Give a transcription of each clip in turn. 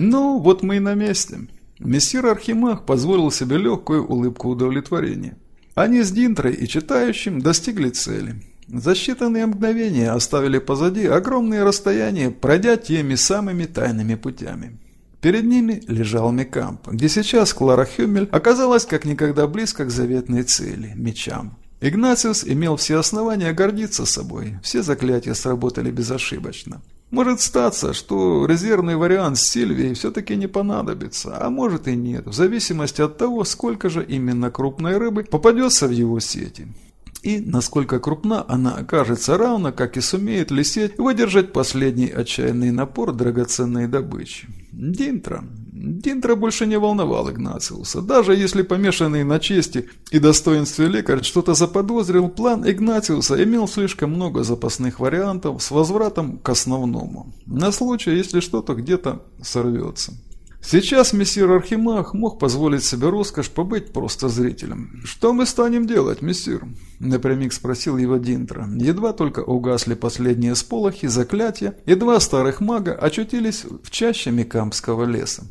Ну, вот мы и на месте. Мессир Архимаг позволил себе легкую улыбку удовлетворения. Они с Динтрой и читающим достигли цели. За считанные мгновения оставили позади огромные расстояния, пройдя теми самыми тайными путями. Перед ними лежал Мекамп, где сейчас Клара Хюмель оказалась как никогда близко к заветной цели – мечам. Игнациус имел все основания гордиться собой, все заклятия сработали безошибочно. Может статься, что резервный вариант с Сильвией все-таки не понадобится, а может и нет, в зависимости от того, сколько же именно крупной рыбы попадется в его сети. И насколько крупна она окажется равно, как и сумеет ли сеть выдержать последний отчаянный напор драгоценной добычи. Динтра. Динтра больше не волновал Игнациуса. Даже если помешанный на чести и достоинстве лекарь что-то заподозрил, план Игнациуса имел слишком много запасных вариантов с возвратом к основному. На случай, если что-то где-то сорвется. Сейчас мессир Архимах мог позволить себе роскошь побыть просто зрителем. «Что мы станем делать, мессир?» – напрямик спросил его Динтра. Едва только угасли последние сполохи, заклятия, и два старых мага очутились в чаще Микампского леса.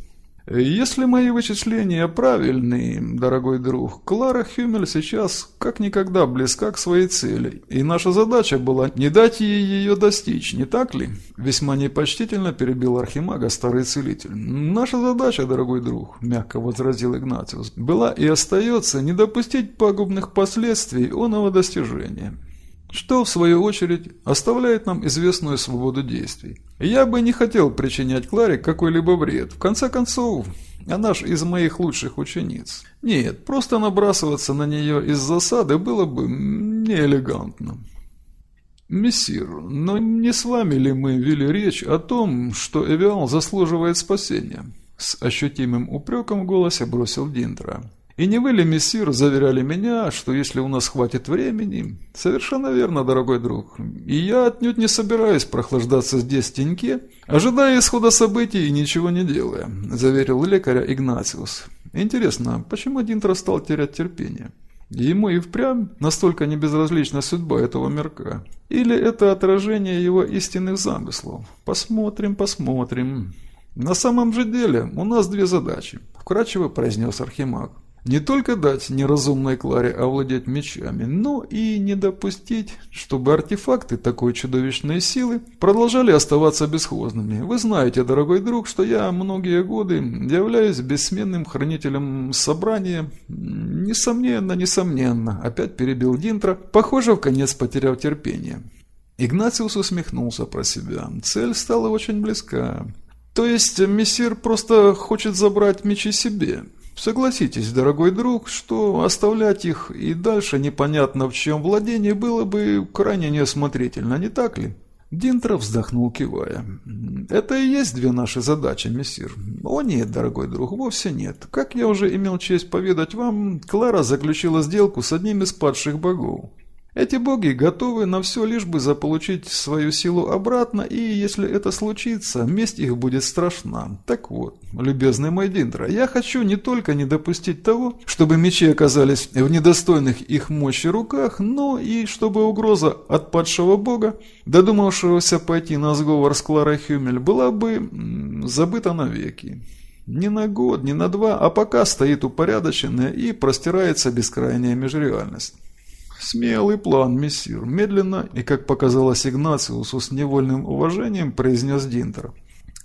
Если мои вычисления правильны, дорогой друг, Клара Хюмель сейчас как никогда близка к своей цели, и наша задача была не дать ей ее достичь, не так ли? Весьма непочтительно перебил Архимага старый целитель. Наша задача, дорогой друг, мягко возразил Игнатиус, была и остается не допустить пагубных последствий оного достижения что, в свою очередь, оставляет нам известную свободу действий. Я бы не хотел причинять Кларе какой-либо вред. В конце концов, она ж из моих лучших учениц. Нет, просто набрасываться на нее из засады было бы неэлегантно. «Мессир, но не с вами ли мы вели речь о том, что Эвиал заслуживает спасения?» С ощутимым упреком в голосе бросил Динтра. И не вы ли, мессир, заверяли меня, что если у нас хватит времени... Совершенно верно, дорогой друг. И я отнюдь не собираюсь прохлаждаться здесь в теньке, ожидая исхода событий и ничего не делая, заверил лекаря Игнатиус. Интересно, почему Динтро стал терять терпение? Ему и впрямь настолько небезразлична судьба этого мирка. Или это отражение его истинных замыслов? Посмотрим, посмотрим. На самом же деле у нас две задачи, вкратчиво произнес Архимаг. Не только дать неразумной Кларе овладеть мечами, но и не допустить, чтобы артефакты такой чудовищной силы продолжали оставаться бесхозными. Вы знаете, дорогой друг, что я многие годы являюсь бессменным хранителем собрания. Несомненно, несомненно, опять перебил Динтра, похоже, в конец потеряв терпение. Игнациус усмехнулся про себя. Цель стала очень близка. То есть мессир просто хочет забрать мечи себе. Согласитесь, дорогой друг, что оставлять их и дальше непонятно в чем владении было бы крайне неосмотрительно, не так ли? Динтро вздохнул, кивая. «Это и есть две наши задачи, мессир». «О нет, дорогой друг, вовсе нет. Как я уже имел честь поведать вам, Клара заключила сделку с одним из падших богов. Эти боги готовы на все, лишь бы заполучить свою силу обратно, и если это случится, месть их будет страшна. Так вот, любезный мой Диндра, я хочу не только не допустить того, чтобы мечи оказались в недостойных их мощи руках, но и чтобы угроза от падшего бога, додумавшегося пойти на сговор с Кларой Хюмель, была бы забыта навеки. Не на год, не на два, а пока стоит упорядоченная и простирается бескрайняя межреальность. «Смелый план, мессир», – медленно и, как показалось Игнациусу, с невольным уважением произнес Динтер.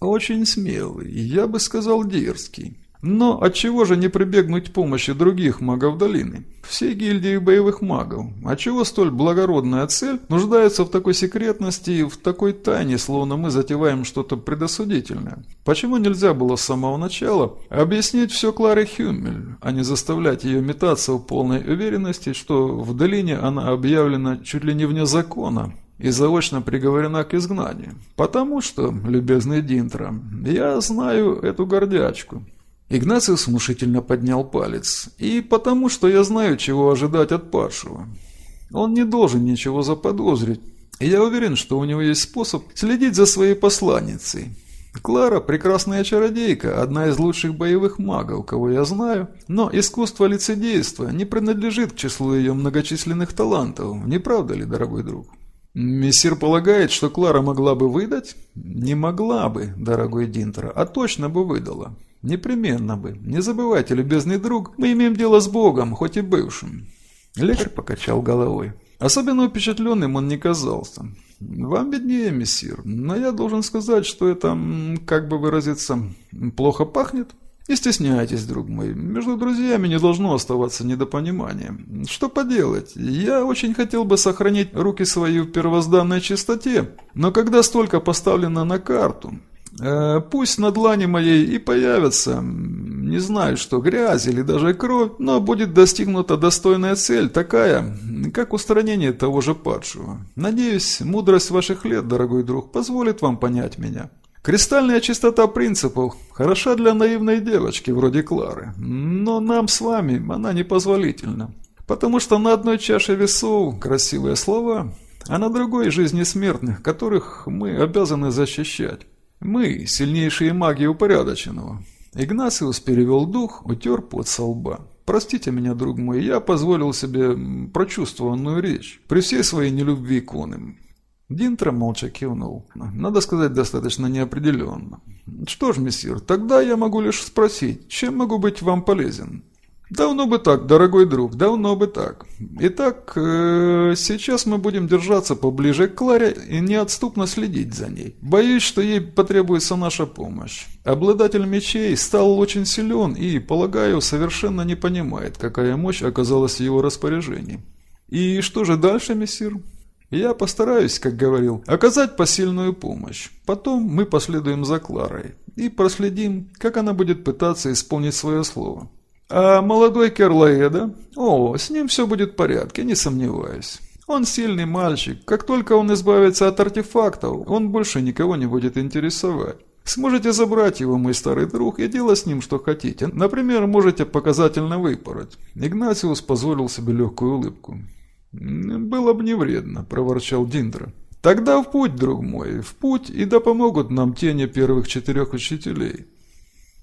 «Очень смелый, я бы сказал дерзкий. Но отчего же не прибегнуть помощи других магов долины? Все гильдии боевых магов. Отчего столь благородная цель нуждается в такой секретности и в такой тайне, словно мы затеваем что-то предосудительное? Почему нельзя было с самого начала объяснить все Кларе Хюмель, а не заставлять ее метаться в полной уверенности, что в долине она объявлена чуть ли не вне закона, и заочно приговорена к изгнанию. Потому что, любезный Динтра, я знаю эту гордячку. Игнациус внушительно поднял палец. «И потому, что я знаю, чего ожидать от падшего. Он не должен ничего заподозрить. И я уверен, что у него есть способ следить за своей посланницей. Клара – прекрасная чародейка, одна из лучших боевых магов, кого я знаю, но искусство лицедейства не принадлежит к числу ее многочисленных талантов, не правда ли, дорогой друг?» Мессир полагает, что Клара могла бы выдать? Не могла бы, дорогой Динтер, а точно бы выдала. Непременно бы. Не забывайте, любезный друг, мы имеем дело с Богом, хоть и бывшим. Лекарь покачал головой. Особенно впечатленным он не казался. Вам виднее, мессир, но я должен сказать, что это, как бы выразиться, плохо пахнет. Не стесняйтесь, друг мой, между друзьями не должно оставаться недопонимание. Что поделать, я очень хотел бы сохранить руки свои в первозданной чистоте, но когда столько поставлено на карту, пусть на длани моей и появится, не знаю что, грязь или даже кровь, но будет достигнута достойная цель, такая, как устранение того же падшего. Надеюсь, мудрость ваших лет, дорогой друг, позволит вам понять меня. Кристальная чистота принципов хороша для наивной девочки вроде Клары, но нам с вами она непозволительна. Потому что на одной чаше весов красивые слова, а на другой жизни смертных, которых мы обязаны защищать. Мы – сильнейшие маги упорядоченного. Игнациус перевел дух, утер пот со лба. «Простите меня, друг мой, я позволил себе прочувствованную речь, при всей своей нелюбви к оным. Динтро молча кивнул. Надо сказать, достаточно неопределенно. «Что ж, мессир, тогда я могу лишь спросить, чем могу быть вам полезен?» «Давно бы так, дорогой друг, давно бы так. Итак, э, сейчас мы будем держаться поближе к Кларе и неотступно следить за ней. Боюсь, что ей потребуется наша помощь. Обладатель мечей стал очень силен и, полагаю, совершенно не понимает, какая мощь оказалась в его распоряжении. И что же дальше, мессир?» Я постараюсь, как говорил, оказать посильную помощь. Потом мы последуем за Кларой и проследим, как она будет пытаться исполнить свое слово. А молодой Керлаэда? О, с ним все будет в порядке, не сомневаюсь. Он сильный мальчик. Как только он избавится от артефактов, он больше никого не будет интересовать. Сможете забрать его, мой старый друг, и делать с ним что хотите. Например, можете показательно выпороть. Игнатиус позволил себе легкую улыбку. «Было бы не вредно», – проворчал Диндра. «Тогда в путь, друг мой, в путь, и да помогут нам тени первых четырех учителей».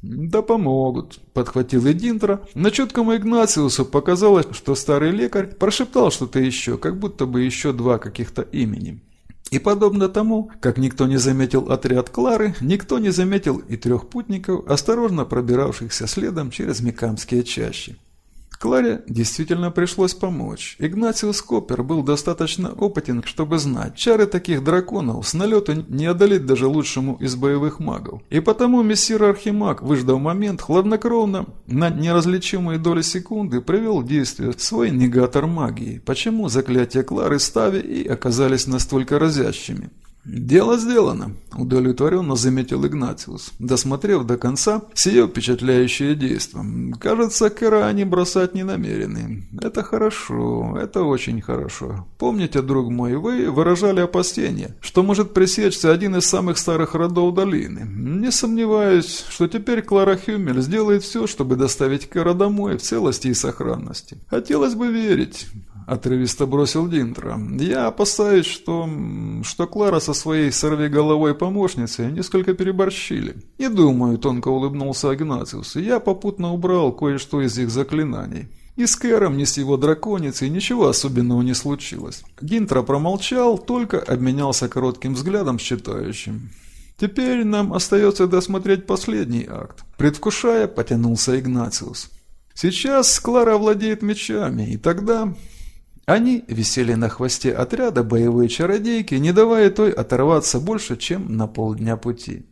«Да помогут», – подхватил и Диндра. На четкому Игнациусу показалось, что старый лекарь прошептал что-то еще, как будто бы еще два каких-то имени. И подобно тому, как никто не заметил отряд Клары, никто не заметил и трех путников, осторожно пробиравшихся следом через Микамские чащи. Кларе действительно пришлось помочь. Игнатиус Коппер был достаточно опытен, чтобы знать, чары таких драконов с налета не одолеть даже лучшему из боевых магов. И потому мессир Архимаг, выждав момент, хладнокровно, на неразличимые доли секунды, привел в действие свой негатор магии. Почему заклятия Клары Стави и оказались настолько разящими? «Дело сделано», – удовлетворенно заметил Игнатиус, досмотрев до конца сие впечатляющее действие. «Кажется, Кэра они бросать не намерены. Это хорошо, это очень хорошо. Помните, друг мой, вы выражали опасения, что может пресечься один из самых старых родов долины. Не сомневаюсь, что теперь Клара Хюмель сделает все, чтобы доставить Кэра домой в целости и сохранности. Хотелось бы верить отрывисто бросил Динтро. «Я опасаюсь, что... что Клара со своей сорвиголовой помощницей несколько переборщили. Не думаю», — тонко улыбнулся Агнациус. «Я попутно убрал кое-что из их заклинаний». И с Кэром, ни с его драконицей ничего особенного не случилось. Гинтро промолчал, только обменялся коротким взглядом с читающим. «Теперь нам остается досмотреть последний акт». Предвкушая, потянулся Игнациус. «Сейчас Клара владеет мечами, и тогда они висели на хвосте отряда боевые чародейки, не давая той оторваться больше, чем на полдня пути.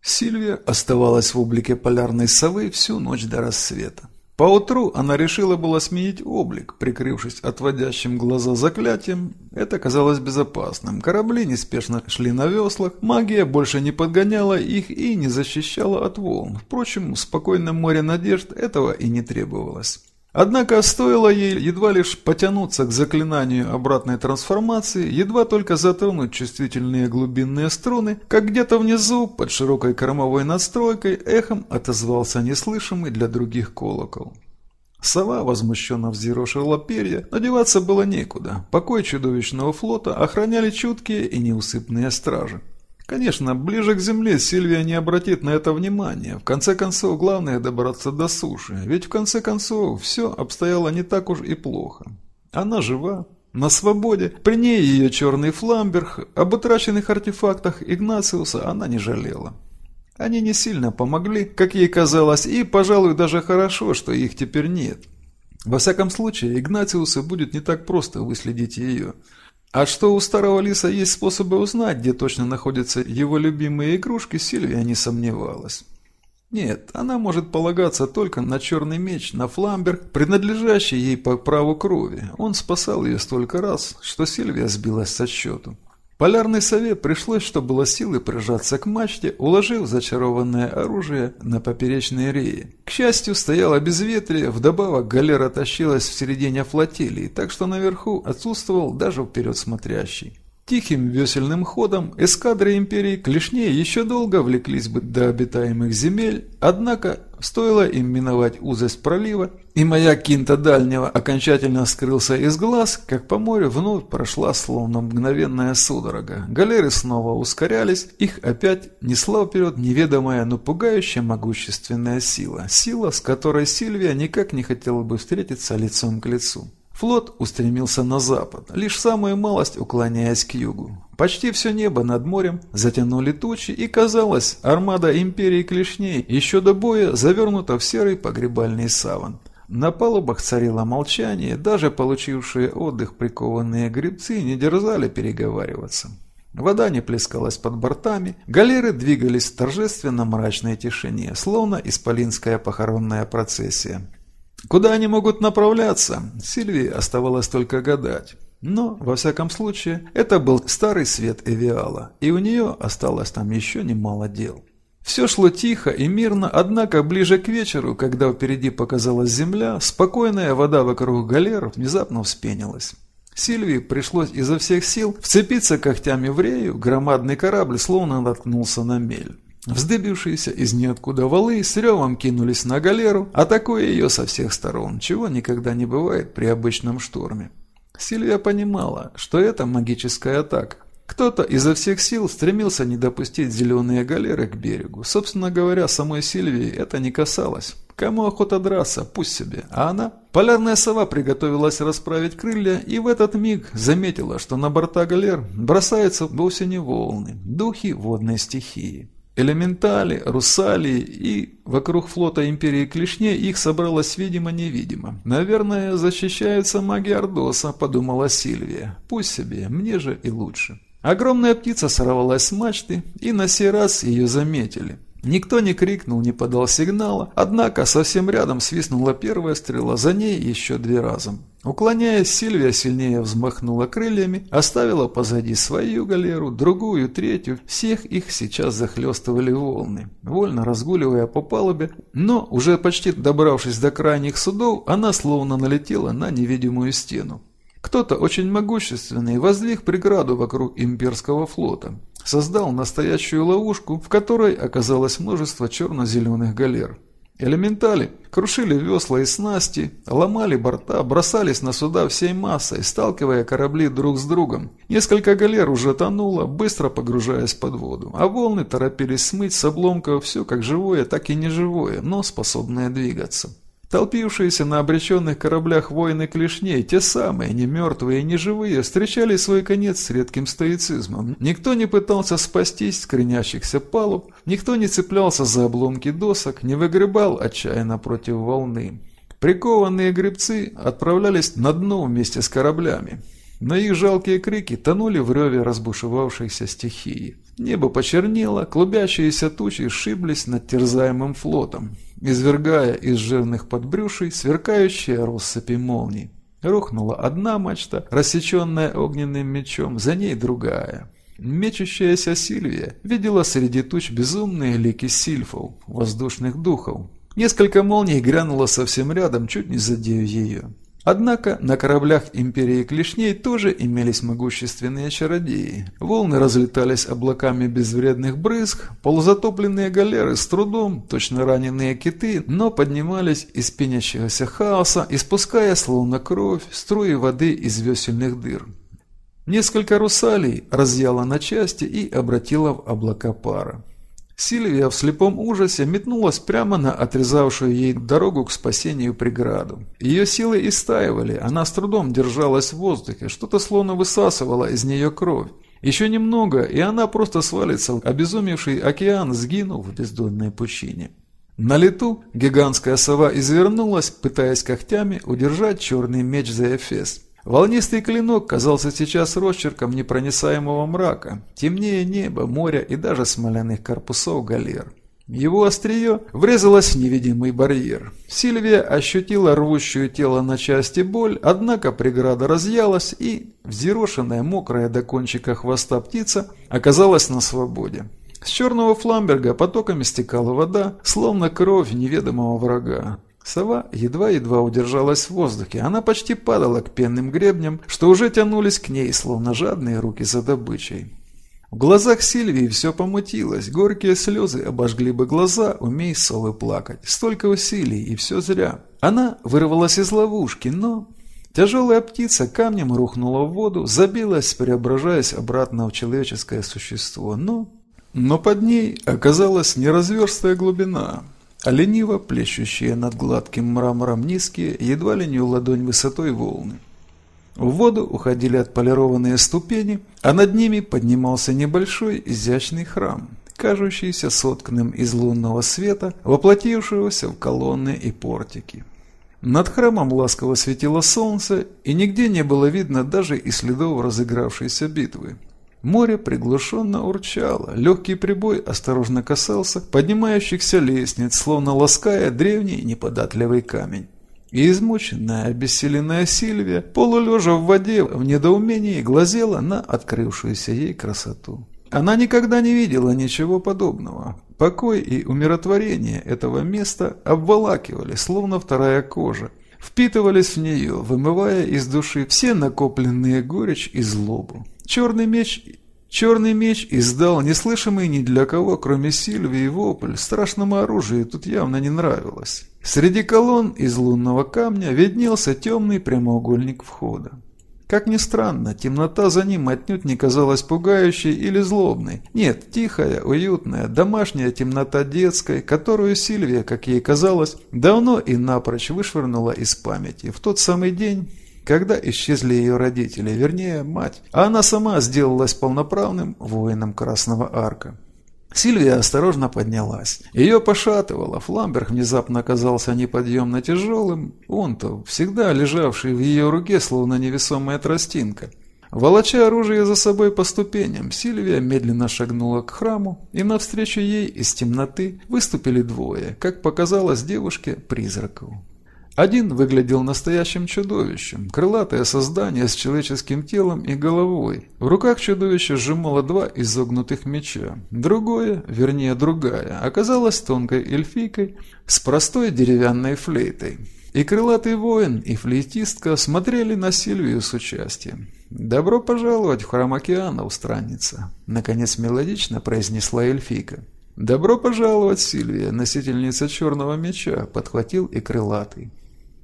Сильвия оставалась в облике полярной совы всю ночь до рассвета. Поутру она решила было сменить облик, прикрывшись отводящим глаза заклятием. Это казалось безопасным. Корабли неспешно шли на веслах, магия больше не подгоняла их и не защищала от волн. Впрочем, в спокойном море надежд этого и не требовалось. Однако стоило ей едва лишь потянуться к заклинанию обратной трансформации, едва только затронуть чувствительные глубинные струны, как где-то внизу, под широкой кормовой настройкой, эхом отозвался неслышимый для других колокол. Сова возмущенно взъерошила перья, но деваться было некуда. Покой чудовищного флота охраняли чуткие и неусыпные стражи. Конечно, ближе к земле Сильвия не обратит на это внимания. В конце концов, главное добраться до суши. Ведь в конце концов, все обстояло не так уж и плохо. Она жива, На свободе, при ней ее черный фламберг, об утраченных артефактах Игнациуса она не жалела. Они не сильно помогли, как ей казалось, и, пожалуй, даже хорошо, что их теперь нет. Во всяком случае, Игнатиусу будет не так просто выследить ее. А что у старого лиса есть способы узнать, где точно находятся его любимые игрушки, Сильвия не сомневалась. Нет, она может полагаться только на черный меч, на фламберг, принадлежащий ей по праву крови. Он спасал ее столько раз, что Сильвия сбилась со счету. Полярный совет пришлось, что было силы прижаться к мачте, уложив зачарованное оружие на поперечные реи. К счастью, стояло безветрие, вдобавок галера тащилась в середине флотилии, так что наверху отсутствовал даже вперед смотрящий. Тихим весельным ходом эскадры империи клешней еще долго влеклись бы до обитаемых земель, однако стоило им миновать узость пролива, и маяк Кинта Дальнего окончательно скрылся из глаз, как по морю вновь прошла словно мгновенная судорога. Галеры снова ускорялись, их опять несла вперед неведомая, но пугающая могущественная сила. Сила, с которой Сильвия никак не хотела бы встретиться лицом к лицу. Флот устремился на запад, лишь самую малость уклоняясь к югу. Почти все небо над морем затянули тучи, и казалось, армада империи клешней еще до боя завернута в серый погребальный саван. На палубах царило молчание, даже получившие отдых прикованные гребцы не дерзали переговариваться. Вода не плескалась под бортами, галеры двигались в торжественно мрачной тишине, словно исполинская похоронная процессия. Куда они могут направляться, Сильвии оставалось только гадать. Но, во всяком случае, это был старый свет Эвиала, и у нее осталось там еще немало дел. Все шло тихо и мирно, однако ближе к вечеру, когда впереди показалась земля, спокойная вода вокруг галер внезапно вспенилась. Сильвии пришлось изо всех сил вцепиться когтями в рею, громадный корабль словно наткнулся на мель. Вздыбившиеся из ниоткуда валы с ревом кинулись на галеру, атакуя ее со всех сторон, чего никогда не бывает при обычном шторме. Сильвия понимала, что это магическая атака. Кто-то изо всех сил стремился не допустить зеленые галеры к берегу. Собственно говоря, самой Сильвии это не касалось. Кому охота драться, пусть себе. А она? Полярная сова приготовилась расправить крылья и в этот миг заметила, что на борта галер бросаются вовсе не волны, духи водной стихии. Элементали, русалии и вокруг флота Империи Клешней их собралось видимо-невидимо. «Наверное, защищаются маги Ордоса», – подумала Сильвия. «Пусть себе, мне же и лучше». Огромная птица сорвалась с мачты, и на сей раз ее заметили. Никто не крикнул, не подал сигнала, однако совсем рядом свистнула первая стрела, за ней еще две разом. Уклоняясь, Сильвия сильнее взмахнула крыльями, оставила позади свою галеру, другую, третью. Всех их сейчас захлестывали волны. Вольно разгуливая по палубе, но уже почти добравшись до крайних судов, она словно налетела на невидимую стену. Кто-то очень могущественный воздвиг преграду вокруг имперского флота. Создал настоящую ловушку, в которой оказалось множество черно-зеленых галер. Элементали крушили весла и снасти, ломали борта, бросались на суда всей массой, сталкивая корабли друг с другом. Несколько галер уже тонуло, быстро погружаясь под воду, а волны торопились смыть с обломков все как живое, так и неживое, но способное двигаться. Толпившиеся на обреченных кораблях воины клешней, те самые, не мертвые не живые, встречали свой конец с редким стоицизмом. Никто не пытался спастись с кренящихся палуб, никто не цеплялся за обломки досок, не выгребал отчаянно против волны. Прикованные гребцы отправлялись на дно вместе с кораблями. Но их жалкие крики тонули в реве разбушевавшейся стихии. Небо почернело, клубящиеся тучи сшиблись над терзаемым флотом извергая из жирных подбрюшей сверкающие россыпи молний. Рухнула одна мачта, рассеченная огненным мечом, за ней другая. Мечущаяся Сильвия видела среди туч безумные лики сильфов, воздушных духов. Несколько молний грянуло совсем рядом, чуть не задев ее. Однако на кораблях Империи Клешней тоже имелись могущественные чародеи. Волны разлетались облаками безвредных брызг, полузатопленные галеры с трудом, точно раненые киты, но поднимались из пенящегося хаоса, испуская словно кровь струи воды из весельных дыр. Несколько русалей разъяла на части и обратила в облака пара. Сильвия в слепом ужасе метнулась прямо на отрезавшую ей дорогу к спасению преграду. Ее силы истаивали, она с трудом держалась в воздухе, что-то словно высасывало из нее кровь. Еще немного, и она просто свалится в обезумевший океан, сгинув в бездонной пучине. На лету гигантская сова извернулась, пытаясь когтями удержать черный меч за Эфес. Волнистый клинок казался сейчас росчерком непроницаемого мрака, темнее неба, моря и даже смоляных корпусов галер. Его острие врезалось в невидимый барьер. Сильвия ощутила рвущую тело на части боль, однако преграда разъялась, и взъерошенная, мокрая до кончика хвоста птица оказалась на свободе. С черного фламберга потоками стекала вода, словно кровь неведомого врага. Сова едва-едва удержалась в воздухе, она почти падала к пенным гребням, что уже тянулись к ней, словно жадные руки за добычей. В глазах Сильвии все помутилось, горькие слезы обожгли бы глаза, умей совы плакать. Столько усилий, и все зря. Она вырвалась из ловушки, но... Тяжелая птица камнем рухнула в воду, забилась, преображаясь обратно в человеческое существо, но... Но под ней оказалась неразверстая глубина, лениво плещущие над гладким мрамором низкие, едва ли не ладонь высотой волны. В воду уходили отполированные ступени, а над ними поднимался небольшой изящный храм, кажущийся сотканным из лунного света, воплотившегося в колонны и портики. Над храмом ласково светило солнце, и нигде не было видно даже и следов разыгравшейся битвы. Море приглушенно урчало, легкий прибой осторожно касался поднимающихся лестниц, словно лаская древний неподатливый камень. И измученная, обессиленная Сильвия, полулежа в воде, в недоумении глазела на открывшуюся ей красоту. Она никогда не видела ничего подобного. Покой и умиротворение этого места обволакивали, словно вторая кожа, впитывались в нее, вымывая из души все накопленные горечь и злобу. Черный меч Черный меч издал неслышимый ни для кого, кроме Сильвии, вопль. Страшному оружию тут явно не нравилось. Среди колонн из лунного камня виднелся темный прямоугольник входа. Как ни странно, темнота за ним отнюдь не казалась пугающей или злобной. Нет, тихая, уютная, домашняя темнота детской, которую Сильвия, как ей казалось, давно и напрочь вышвырнула из памяти в тот самый день, когда исчезли ее родители, вернее, мать, а она сама сделалась полноправным воином Красного Арка. Сильвия осторожно поднялась. Ее пошатывало, Фламберг внезапно оказался неподъемно тяжелым, он-то, всегда лежавший в ее руке, словно невесомая тростинка. Волоча оружие за собой по ступеням, Сильвия медленно шагнула к храму, и навстречу ей из темноты выступили двое, как показалось девушке, призраков. Один выглядел настоящим чудовищем, крылатое создание с человеческим телом и головой. В руках чудовища сжимало два изогнутых меча. Другое, вернее другая, оказалась тонкой эльфийкой с простой деревянной флейтой. И крылатый воин, и флейтистка смотрели на Сильвию с участием. «Добро пожаловать в храм океана, странница», — наконец мелодично произнесла эльфийка. «Добро пожаловать, Сильвия, носительница черного меча», — подхватил и крылатый.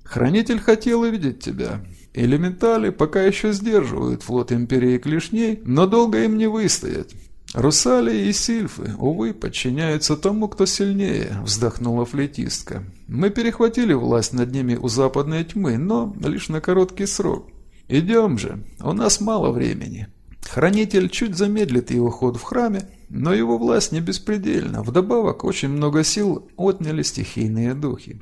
Хранитель хотел увидеть тебя. Элементали пока еще сдерживают флот Империи Клешней, но долго им не выстоять. «Русалии и сильфы, увы, подчиняются тому, кто сильнее», – вздохнула флейтистка. «Мы перехватили власть над ними у западной тьмы, но лишь на короткий срок. Идем же, у нас мало времени». Хранитель чуть замедлит его ход в храме, но его власть не беспредельна. Вдобавок, очень много сил отняли стихийные духи.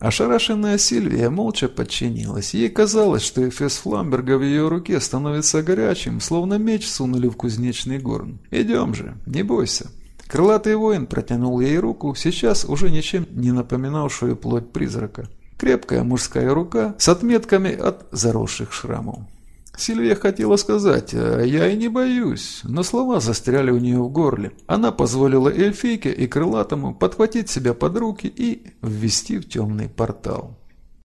Ошарашенная Сильвия молча подчинилась. Ей казалось, что эфес Фламберга в ее руке становится горячим, словно меч сунули в кузнечный горн. «Идем же, не бойся». Крылатый воин протянул ей руку, сейчас уже ничем не напоминавшую плоть призрака. Крепкая мужская рука с отметками от заросших шрамов. Сильвия хотела сказать «А «я и не боюсь», но слова застряли у нее в горле. Она позволила эльфийке и крылатому подхватить себя под руки и ввести в темный портал.